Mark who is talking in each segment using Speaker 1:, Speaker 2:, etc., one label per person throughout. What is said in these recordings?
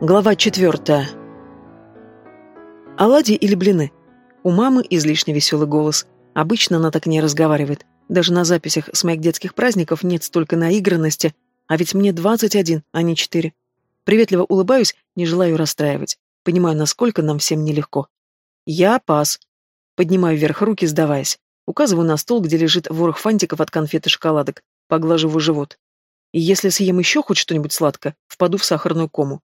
Speaker 1: Глава четвертая. Оладьи или блины? У мамы излишне веселый голос. Обычно она так не разговаривает. Даже на записях с моих детских праздников нет столько наигранности, а ведь мне 21, а не 4. Приветливо улыбаюсь, не желаю расстраивать. Понимаю, насколько нам всем нелегко. Я пас. Поднимаю вверх руки, сдаваясь. Указываю на стол, где лежит ворох фантиков от конфет и шоколадок. Поглаживаю живот. И если съем еще хоть что-нибудь сладкое, впаду в сахарную кому.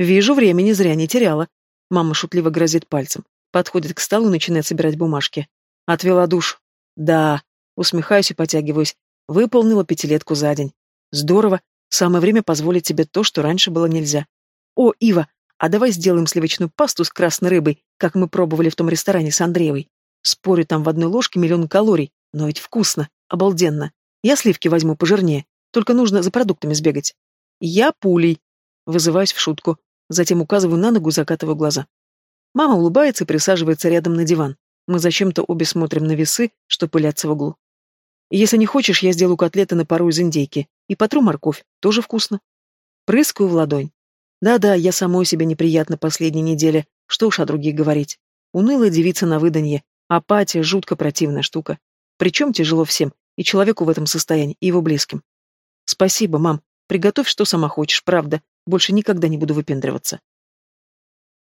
Speaker 1: Вижу, времени зря не теряла. Мама шутливо грозит пальцем. Подходит к столу и начинает собирать бумажки. Отвела душ. Да. Усмехаюсь и потягиваюсь. Выполнила пятилетку за день. Здорово. Самое время позволить себе то, что раньше было нельзя. О, Ива, а давай сделаем сливочную пасту с красной рыбой, как мы пробовали в том ресторане с Андреевой. Спорю, там в одной ложке миллион калорий, но ведь вкусно, обалденно. Я сливки возьму пожирнее, только нужно за продуктами сбегать. Я пулей. Вызываюсь в шутку. Затем указываю на ногу, закатываю глаза. Мама улыбается и присаживается рядом на диван. Мы зачем-то обе смотрим на весы, что пылятся в углу. Если не хочешь, я сделаю котлеты на пару из индейки. И потру морковь. Тоже вкусно. Прыскаю в ладонь. Да-да, я самой себе неприятно последней неделе. Что уж о других говорить. Унылая девица на выданье. Апатия — жутко противная штука. Причем тяжело всем, и человеку в этом состоянии, и его близким. Спасибо, мам. Приготовь, что сама хочешь, правда. Больше никогда не буду выпендриваться.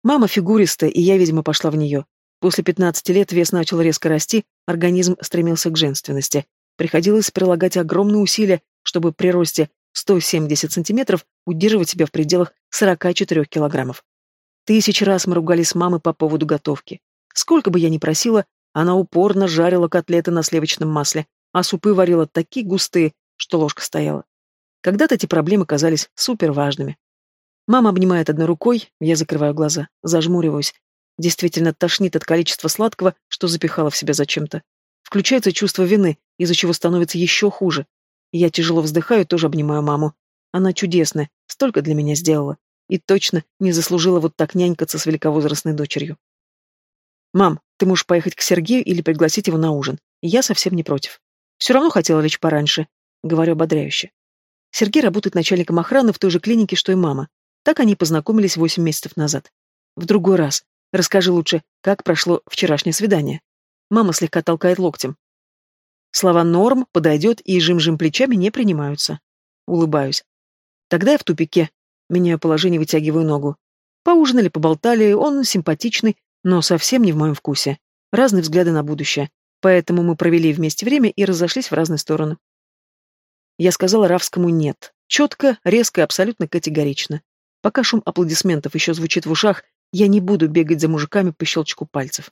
Speaker 1: Мама фигуристая, и я, видимо, пошла в нее. После 15 лет вес начал резко расти, организм стремился к женственности. Приходилось прилагать огромные усилия, чтобы при росте 170 сантиметров удерживать себя в пределах 44 килограммов. Тысячи раз мы ругались с мамой по поводу готовки. Сколько бы я ни просила, она упорно жарила котлеты на сливочном масле, а супы варила такие густые, что ложка стояла. Когда-то эти проблемы казались суперважными. Мама обнимает одной рукой, я закрываю глаза, зажмуриваюсь. Действительно тошнит от количества сладкого, что запихала в себя зачем-то. Включается чувство вины, из-за чего становится еще хуже. Я тяжело вздыхаю тоже обнимаю маму. Она чудесная, столько для меня сделала. И точно не заслужила вот так нянькаться с великовозрастной дочерью. «Мам, ты можешь поехать к Сергею или пригласить его на ужин. Я совсем не против. Все равно хотела лечь пораньше. Говорю ободряюще. Сергей работает начальником охраны в той же клинике, что и мама. Так они познакомились восемь месяцев назад. В другой раз. Расскажи лучше, как прошло вчерашнее свидание. Мама слегка толкает локтем. Слова «норм», «подойдет» и «жим-жим плечами» не принимаются. Улыбаюсь. Тогда я в тупике. Меняю положение, вытягиваю ногу. Поужинали, поболтали, он симпатичный, но совсем не в моем вкусе. Разные взгляды на будущее. Поэтому мы провели вместе время и разошлись в разные стороны. Я сказала Равскому «нет». Четко, резко и абсолютно категорично. Пока шум аплодисментов еще звучит в ушах, я не буду бегать за мужиками по щелчку пальцев.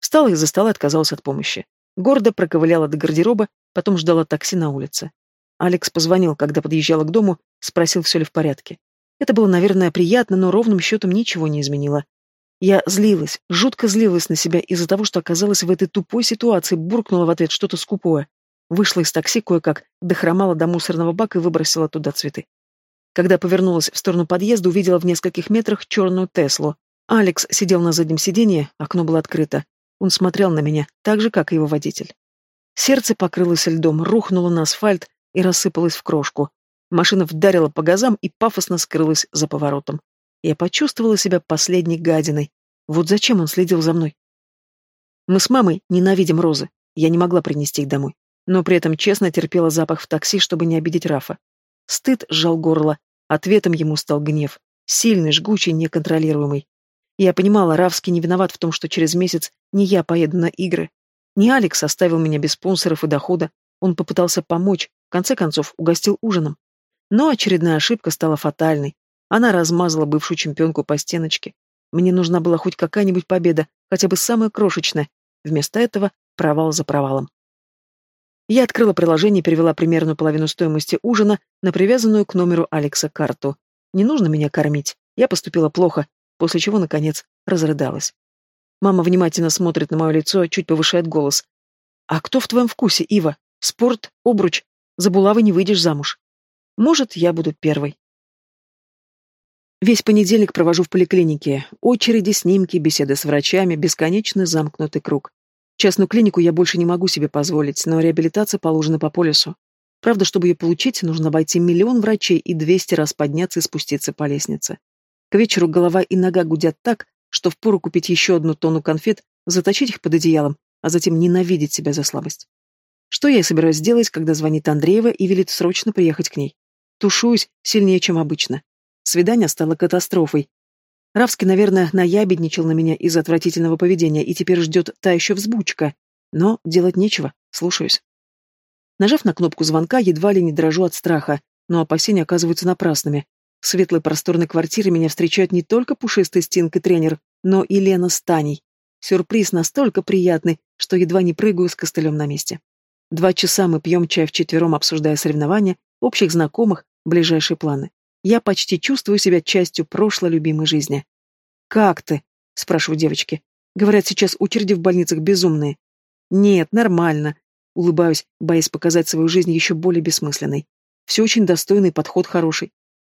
Speaker 1: Встала из-за стола и отказалась от помощи. Гордо проковыляла до гардероба, потом ждала такси на улице. Алекс позвонил, когда подъезжала к дому, спросил, все ли в порядке. Это было, наверное, приятно, но ровным счетом ничего не изменило. Я злилась, жутко злилась на себя из-за того, что оказалась в этой тупой ситуации, буркнула в ответ что-то скупое. Вышла из такси кое-как, дохромала до мусорного бака и выбросила туда цветы. Когда повернулась в сторону подъезда, увидела в нескольких метрах черную Теслу. Алекс сидел на заднем сиденье, окно было открыто. Он смотрел на меня, так же, как и его водитель. Сердце покрылось льдом, рухнуло на асфальт и рассыпалось в крошку. Машина вдарила по газам и пафосно скрылась за поворотом. Я почувствовала себя последней гадиной. Вот зачем он следил за мной? Мы с мамой ненавидим розы. Я не могла принести их домой но при этом честно терпела запах в такси, чтобы не обидеть Рафа. Стыд сжал горло, ответом ему стал гнев, сильный, жгучий, неконтролируемый. Я понимала, Равский не виноват в том, что через месяц не я поеду на игры. Не Алекс оставил меня без спонсоров и дохода, он попытался помочь, в конце концов угостил ужином. Но очередная ошибка стала фатальной. Она размазала бывшую чемпионку по стеночке. Мне нужна была хоть какая-нибудь победа, хотя бы самая крошечная. Вместо этого провал за провалом. Я открыла приложение и перевела примерную половину стоимости ужина на привязанную к номеру Алекса карту. Не нужно меня кормить. Я поступила плохо, после чего, наконец, разрыдалась. Мама внимательно смотрит на мое лицо, чуть повышает голос. «А кто в твоем вкусе, Ива? Спорт? Обруч? За булавы не выйдешь замуж. Может, я буду первой». Весь понедельник провожу в поликлинике. Очереди, снимки, беседы с врачами, бесконечный замкнутый круг. Частную клинику я больше не могу себе позволить, но реабилитация положена по полюсу. Правда, чтобы ее получить, нужно обойти миллион врачей и 200 раз подняться и спуститься по лестнице. К вечеру голова и нога гудят так, что впору купить еще одну тонну конфет, заточить их под одеялом, а затем ненавидеть себя за слабость. Что я и собираюсь сделать, когда звонит Андреева и велит срочно приехать к ней? Тушуюсь сильнее, чем обычно. Свидание стало катастрофой. Равский, наверное, наябедничал на меня из-за отвратительного поведения и теперь ждет та еще взбучка. Но делать нечего, слушаюсь. Нажав на кнопку звонка, едва ли не дрожу от страха, но опасения оказываются напрасными. В светлой просторной квартире меня встречают не только пушистый Стинг и тренер, но и Лена с Таней. Сюрприз настолько приятный, что едва не прыгаю с костылем на месте. Два часа мы пьем чай вчетвером, обсуждая соревнования, общих знакомых, ближайшие планы. Я почти чувствую себя частью прошлой любимой жизни. «Как ты?» — спрашиваю девочки. Говорят, сейчас очереди в больницах безумные. «Нет, нормально», — улыбаюсь, боясь показать свою жизнь еще более бессмысленной. Все очень достойный, подход хороший.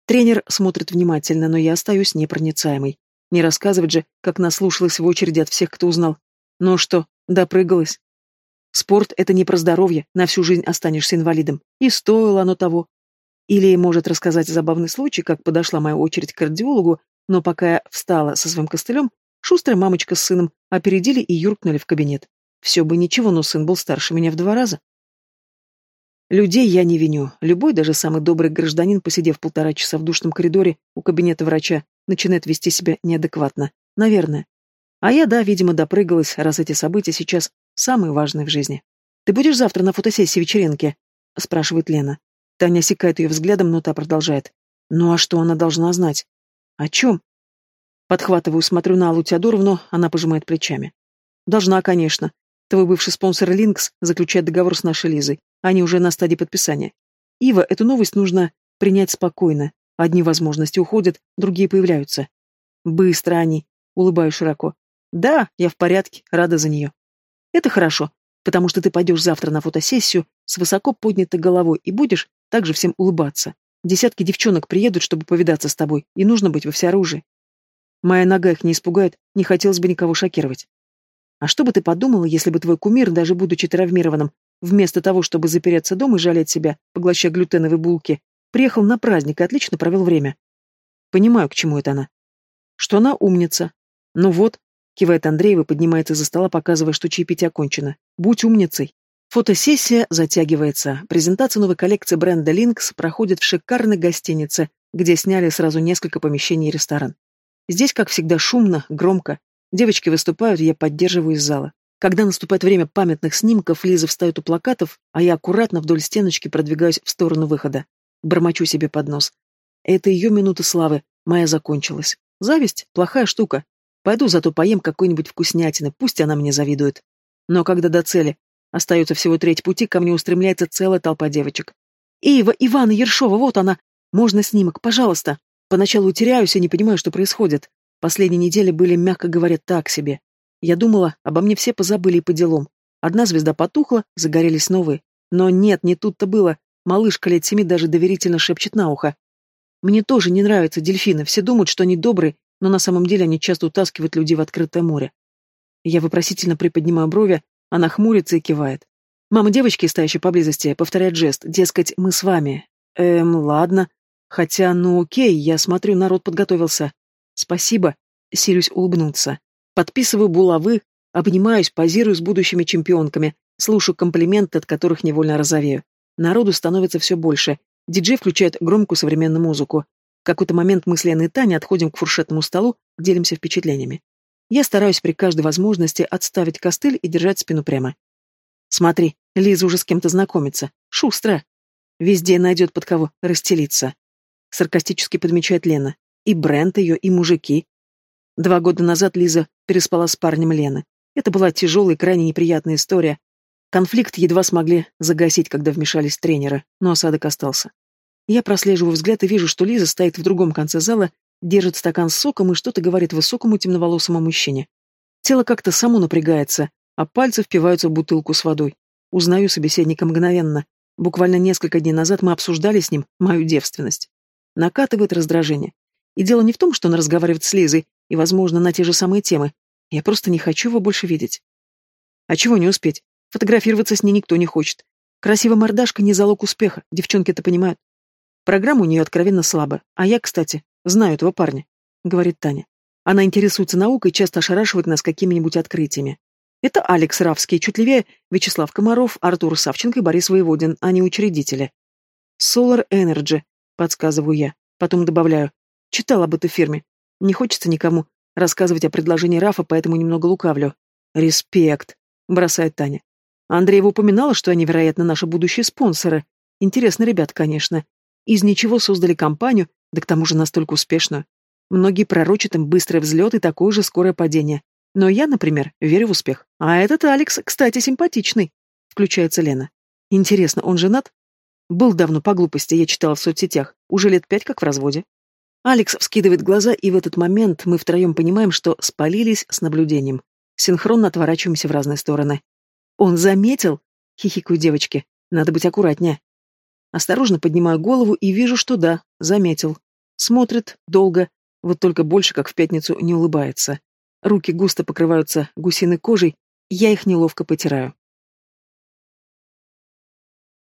Speaker 1: Тренер смотрит внимательно, но я остаюсь непроницаемой. Не рассказывать же, как наслушалась в очереди от всех, кто узнал. Ну что, допрыгалась? Спорт — это не про здоровье, на всю жизнь останешься инвалидом. И стоило оно того. Или может рассказать забавный случай, как подошла моя очередь к кардиологу, но пока я встала со своим костылем, шустрая мамочка с сыном опередили и юркнули в кабинет. Все бы ничего, но сын был старше меня в два раза. Людей я не виню. Любой, даже самый добрый гражданин, посидев полтора часа в душном коридоре у кабинета врача, начинает вести себя неадекватно. Наверное. А я, да, видимо, допрыгалась, раз эти события сейчас самые важные в жизни. «Ты будешь завтра на фотосессии вечеринки?» — спрашивает Лена. Таня осекает ее взглядом, но та продолжает. «Ну а что она должна знать?» «О чем?» Подхватываю, смотрю на Аллу Теодоровну, она пожимает плечами. «Должна, конечно. Твой бывший спонсор Линкс заключает договор с нашей Лизой. Они уже на стадии подписания. Ива, эту новость нужно принять спокойно. Одни возможности уходят, другие появляются. Быстро они. Улыбаюсь широко. Да, я в порядке, рада за нее. Это хорошо, потому что ты пойдешь завтра на фотосессию с высоко поднятой головой и будешь также всем улыбаться. Десятки девчонок приедут, чтобы повидаться с тобой, и нужно быть во всеоружии. Моя нога их не испугает, не хотелось бы никого шокировать. А что бы ты подумала, если бы твой кумир, даже будучи травмированным, вместо того, чтобы запереться дома и жалеть себя, поглощая глютеновые булки, приехал на праздник и отлично провел время? Понимаю, к чему это она. Что она умница. Ну вот, кивает Андреева, поднимается из-за стола, показывая, что чаепитие окончено. Будь умницей. Фотосессия затягивается. Презентация новой коллекции бренда Lynx проходит в шикарной гостинице, где сняли сразу несколько помещений и ресторан. Здесь, как всегда, шумно, громко. Девочки выступают, я поддерживаю из зала. Когда наступает время памятных снимков, Лиза встает у плакатов, а я аккуратно вдоль стеночки продвигаюсь в сторону выхода. Бормочу себе под нос. Это ее минута славы, моя закончилась. Зависть — плохая штука. Пойду зато поем какой-нибудь вкуснятины, пусть она мне завидует. Но когда до цели остается всего треть пути, ко мне устремляется целая толпа девочек. «Ива, Ивана Ершова, вот она! Можно снимок, пожалуйста!» Поначалу теряюсь и не понимаю, что происходит. Последние недели были, мягко говоря, так себе. Я думала, обо мне все позабыли и по делам. Одна звезда потухла, загорелись новые. Но нет, не тут-то было. Малышка лет семи даже доверительно шепчет на ухо. Мне тоже не нравятся дельфины, все думают, что они добрые, но на самом деле они часто утаскивают людей в открытое море. Я вопросительно приподнимаю брови, она хмурится и кивает. Мама девочки, стоящей поблизости, повторяет жест, дескать, мы с вами. Эм, ладно. Хотя, ну окей, я смотрю, народ подготовился. Спасибо. Силюсь улыбнуться. Подписываю булавы, обнимаюсь, позирую с будущими чемпионками, слушаю комплименты, от которых невольно розовею. Народу становится все больше. Диджей включает громкую современную музыку. В какой-то момент мы с Леной и Таней отходим к фуршетному столу, делимся впечатлениями. Я стараюсь при каждой возможности отставить костыль и держать спину прямо. Смотри, Лиза уже с кем-то знакомится. Шустро. Везде найдет под кого расстелиться. Саркастически подмечает Лена. И бренд ее, и мужики. Два года назад Лиза переспала с парнем Лены. Это была тяжелая и крайне неприятная история. Конфликт едва смогли загасить, когда вмешались тренеры, но осадок остался. Я прослеживаю взгляд и вижу, что Лиза стоит в другом конце зала, держит стакан с соком и что-то говорит высокому темноволосому мужчине. Тело как-то само напрягается, а пальцы впиваются в бутылку с водой. Узнаю собеседника мгновенно. Буквально несколько дней назад мы обсуждали с ним мою девственность. Накатывает раздражение. И дело не в том, что он разговаривает с Лизой, и, возможно, на те же самые темы. Я просто не хочу его больше видеть. А чего не успеть? Фотографироваться с ней никто не хочет. Красивая мордашка не залог успеха, девчонки это понимают. Программа у нее откровенно слабая, а я, кстати, знаю этого парня. говорит Таня. Она интересуется наукой и часто ошарашивает нас какими-нибудь открытиями. Это Алекс Равский, чуть левее Вячеслав Комаров, Артур Савченко и Борис Воеводин, они учредители. Solar Energy, подсказываю я. Потом добавляю. Читал об этой фирме. Не хочется никому рассказывать о предложении Рафа, поэтому немного лукавлю. Респект, бросает Таня. Андреева упоминала, что они, вероятно, наши будущие спонсоры. Интересно, ребят, конечно. Из ничего создали компанию, да к тому же настолько успешную. Многие пророчат им быстрый взлет и такое же скорое падение. Но я, например, верю в успех. А этот Алекс, кстати, симпатичный. Включается Лена. Интересно, он женат? Был давно по глупости, я читала в соцсетях. Уже лет пять как в разводе. Алекс вскидывает глаза, и в этот момент мы втроем понимаем, что спалились с наблюдением. Синхронно отворачиваемся в разные стороны. «Он заметил?» — хихикают девочки. «Надо быть аккуратнее». Осторожно поднимаю голову и вижу, что да, заметил. Смотрит долго, вот только больше, как в пятницу, не улыбается. Руки густо покрываются гусиной кожей, я их неловко потираю.